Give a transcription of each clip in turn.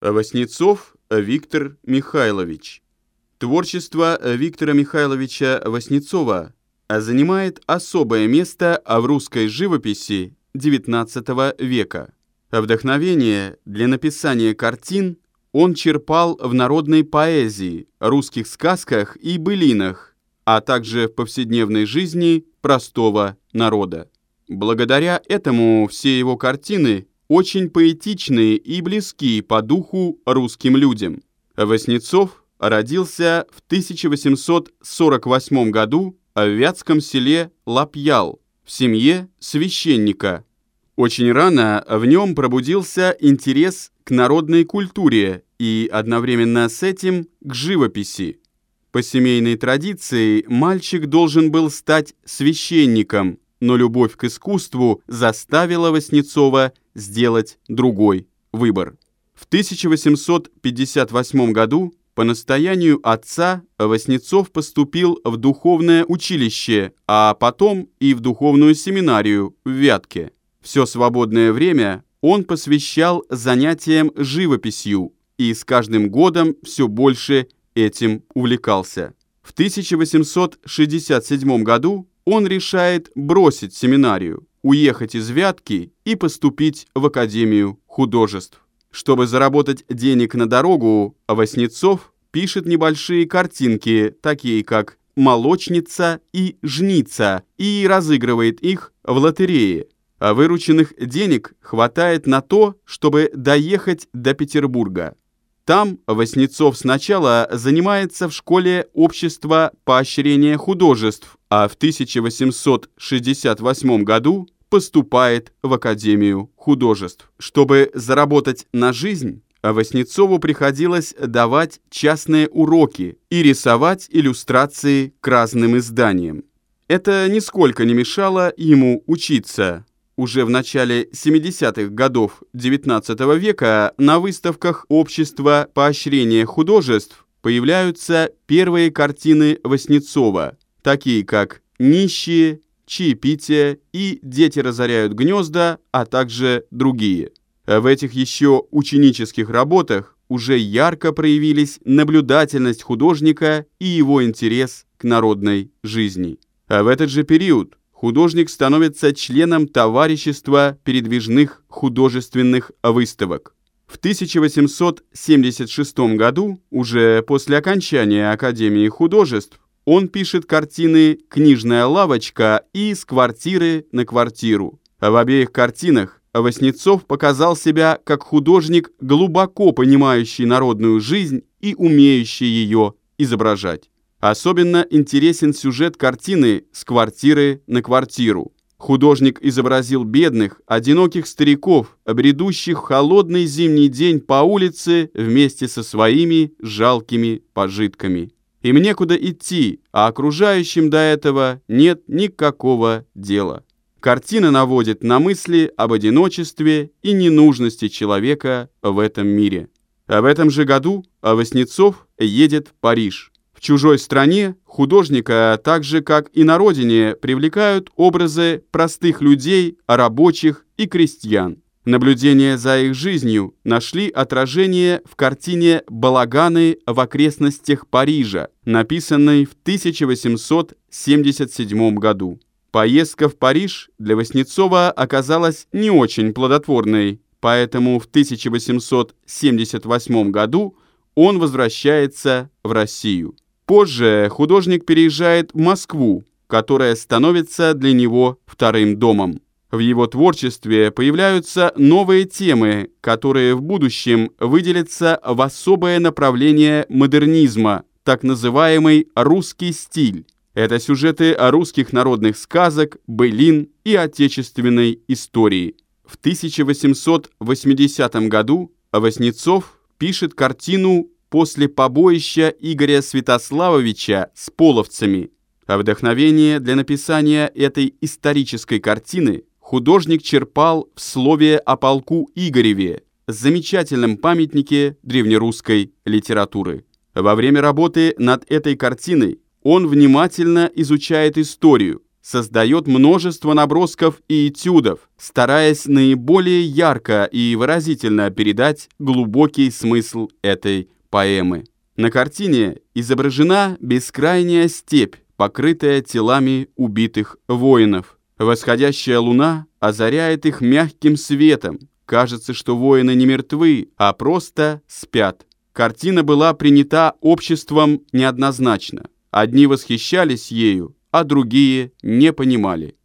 Васнецов Виктор Михайлович. Творчество Виктора Михайловича Васнецова занимает особое место в русской живописи XIX века. Вдохновение для написания картин он черпал в народной поэзии, русских сказках и былинах, а также в повседневной жизни простого народа. Благодаря этому все его картины очень поэтичные и близки по духу русским людям. Васнецов родился в 1848 году в вятском селе Лапьял в семье священника. Очень рано в нем пробудился интерес к народной культуре и одновременно с этим к живописи. По семейной традиции мальчик должен был стать священником, но любовь к искусству заставила Васнецова сделать другой выбор. В 1858 году по настоянию отца Васнецов поступил в духовное училище, а потом и в духовную семинарию в Вятке. Все свободное время он посвящал занятиям живописью и с каждым годом все больше этим увлекался. В 1867 году он решает бросить семинарию, уехать из Вятки и поступить в Академию художеств. Чтобы заработать денег на дорогу, Васнецов пишет небольшие картинки, такие как «Молочница» и «Жница», и разыгрывает их в лотерее. А вырученных денег хватает на то, чтобы доехать до Петербурга. Там Васнецов сначала занимается в школе общества поощрения художеств, а в 1868 году поступает в Академию художеств. Чтобы заработать на жизнь, Васнецову приходилось давать частные уроки и рисовать иллюстрации к разным изданиям. Это нисколько не мешало ему учиться. Уже в начале 70-х годов XIX века на выставках Общества поощрения художеств появляются первые картины Васнецова, такие как «Нищие», «Чаепитие» и «Дети разоряют гнезда», а также другие. В этих еще ученических работах уже ярко проявились наблюдательность художника и его интерес к народной жизни. А в этот же период художник становится членом товарищества передвижных художественных выставок. В 1876 году, уже после окончания Академии художеств, он пишет картины «Книжная лавочка» и «С квартиры на квартиру». В обеих картинах Васнецов показал себя как художник, глубоко понимающий народную жизнь и умеющий ее изображать. Особенно интересен сюжет картины «С квартиры на квартиру». Художник изобразил бедных, одиноких стариков, бредущих в холодный зимний день по улице вместе со своими жалкими пожитками. Им некуда идти, а окружающим до этого нет никакого дела. Картина наводит на мысли об одиночестве и ненужности человека в этом мире. А в этом же году Васнецов едет в Париж. В чужой стране художника, так же как и на родине, привлекают образы простых людей, рабочих и крестьян. Наблюдения за их жизнью нашли отражение в картине «Балаганы в окрестностях Парижа», написанной в 1877 году. Поездка в Париж для Васнецова оказалась не очень плодотворной, поэтому в 1878 году он возвращается в Россию. Позже художник переезжает в Москву, которая становится для него вторым домом. В его творчестве появляются новые темы, которые в будущем выделятся в особое направление модернизма, так называемый «русский стиль». Это сюжеты русских народных сказок, былин и отечественной истории. В 1880 году Васнецов пишет картину после побоища Игоря Святославовича с половцами. А вдохновение для написания этой исторической картины художник черпал в слове о полку Игореве, замечательном памятнике древнерусской литературы. Во время работы над этой картиной он внимательно изучает историю, создает множество набросков и этюдов, стараясь наиболее ярко и выразительно передать глубокий смысл этой поэмы. На картине изображена бескрайняя степь, покрытая телами убитых воинов. Восходящая луна озаряет их мягким светом. Кажется, что воины не мертвы, а просто спят. Картина была принята обществом неоднозначно. Одни восхищались ею, а другие не понимали.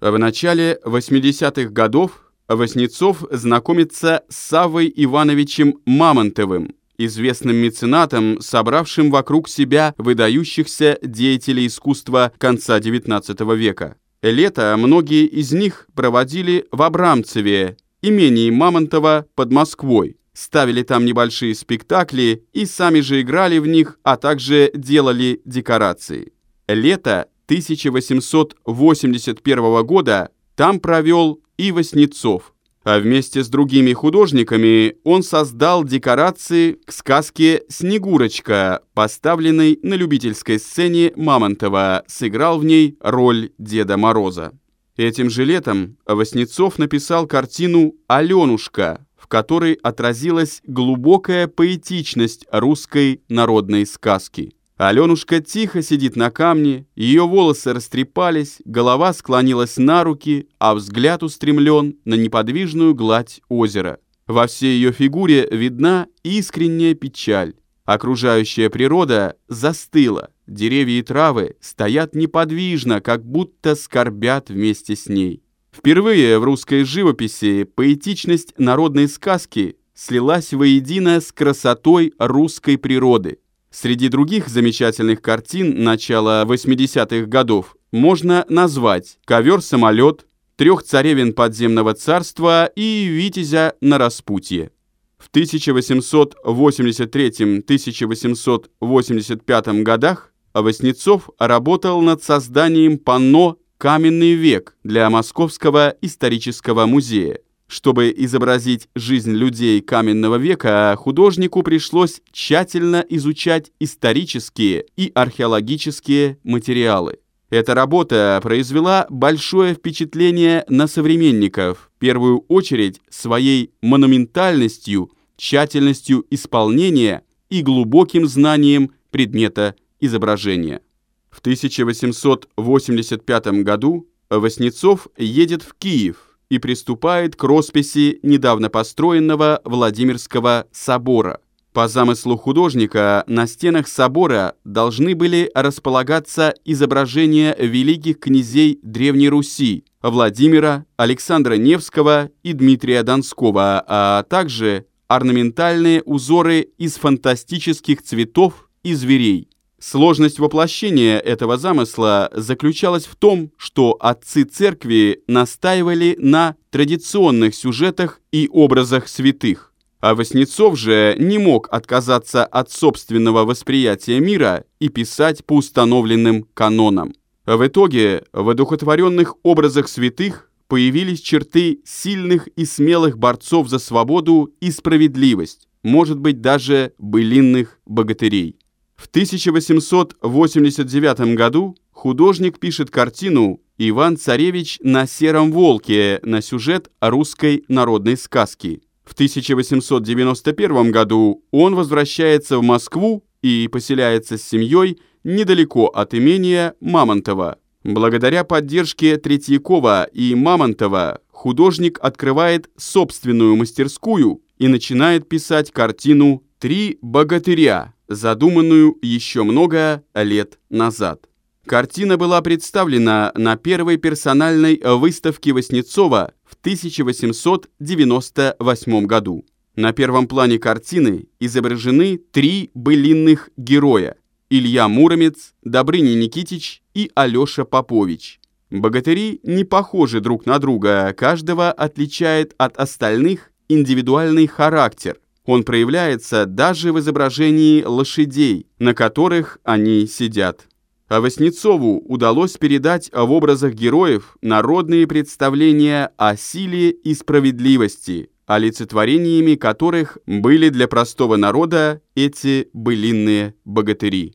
В начале 80-х годов Васнецов знакомится с Савой Ивановичем Мамонтовым, известным меценатом, собравшим вокруг себя выдающихся деятелей искусства конца XIX века. Лето многие из них проводили в Абрамцеве, имении Мамонтова под Москвой. Ставили там небольшие спектакли и сами же играли в них, а также делали декорации. Лето 1881 года там провел и Васнецов а вместе с другими художниками он создал декорации к сказке «Снегурочка», поставленной на любительской сцене Мамонтова, сыграл в ней роль Деда Мороза. Этим же летом Васнецов написал картину «Аленушка», в которой отразилась глубокая поэтичность русской народной сказки. Аленушка тихо сидит на камне, ее волосы растрепались, голова склонилась на руки, а взгляд устремлен на неподвижную гладь озера. Во всей ее фигуре видна искренняя печаль. Окружающая природа застыла, деревья и травы стоят неподвижно, как будто скорбят вместе с ней. Впервые в русской живописи поэтичность народной сказки слилась воедино с красотой русской природы. Среди других замечательных картин начала 80-х годов можно назвать «Ковер-самолет», «Трех царевин подземного царства» и «Витязя на распутье». В 1883-1885 годах Васнецов работал над созданием панно «Каменный век» для Московского исторического музея. Чтобы изобразить жизнь людей каменного века, художнику пришлось тщательно изучать исторические и археологические материалы. Эта работа произвела большое впечатление на современников, в первую очередь своей монументальностью, тщательностью исполнения и глубоким знанием предмета изображения. В 1885 году Васнецов едет в Киев – и приступает к росписи недавно построенного Владимирского собора. По замыслу художника на стенах собора должны были располагаться изображения великих князей Древней Руси Владимира, Александра Невского и Дмитрия Донского, а также орнаментальные узоры из фантастических цветов и зверей. Сложность воплощения этого замысла заключалась в том, что отцы церкви настаивали на традиционных сюжетах и образах святых, а Васнецов же не мог отказаться от собственного восприятия мира и писать по установленным канонам. В итоге в одухотворенных образах святых появились черты сильных и смелых борцов за свободу и справедливость, может быть даже былинных богатырей. В 1889 году художник пишет картину «Иван-царевич на сером волке» на сюжет русской народной сказки. В 1891 году он возвращается в Москву и поселяется с семьей недалеко от имения Мамонтова. Благодаря поддержке Третьякова и Мамонтова художник открывает собственную мастерскую и начинает писать картину «Три богатыря», задуманную еще много лет назад. Картина была представлена на первой персональной выставке Васнецова в 1898 году. На первом плане картины изображены три былинных героя – Илья Муромец, Добрыня Никитич и Алеша Попович. Богатыри не похожи друг на друга, каждого отличает от остальных индивидуальный характер, он проявляется даже в изображении лошадей, на которых они сидят. А Васнецову удалось передать в образах героев народные представления о силе и справедливости, олицетворениями которых были для простого народа эти былинные богатыри.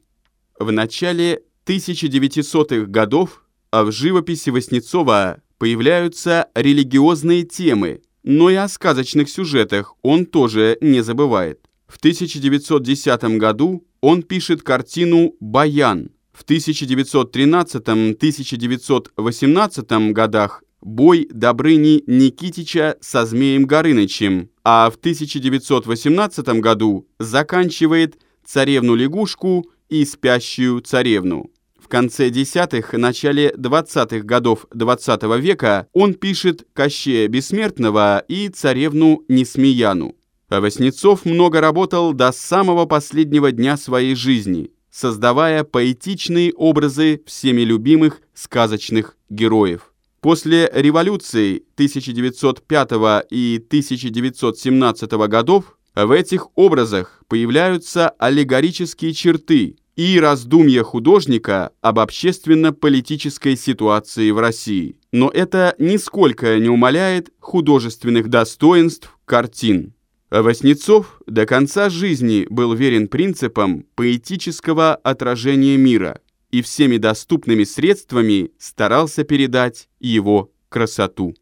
В начале 1900-х годов в живописи Васнецова появляются религиозные темы, но и о сказочных сюжетах он тоже не забывает. В 1910 году он пишет картину «Баян». В 1913-1918 годах бой Добрыни Никитича со Змеем Горынычем, а в 1918 году заканчивает «Царевну-лягушку» и «Спящую царевну». Конце десятых, начале двадцатых годов XX -го века он пишет «Кощея Бессмертного» и «Царевну Несмеяну». Васнецов много работал до самого последнего дня своей жизни, создавая поэтичные образы всеми любимых сказочных героев. После революции 1905 и 1917 годов в этих образах появляются аллегорические черты и раздумья художника об общественно-политической ситуации в России. Но это нисколько не умаляет художественных достоинств картин. Васнецов до конца жизни был верен принципам поэтического отражения мира и всеми доступными средствами старался передать его красоту.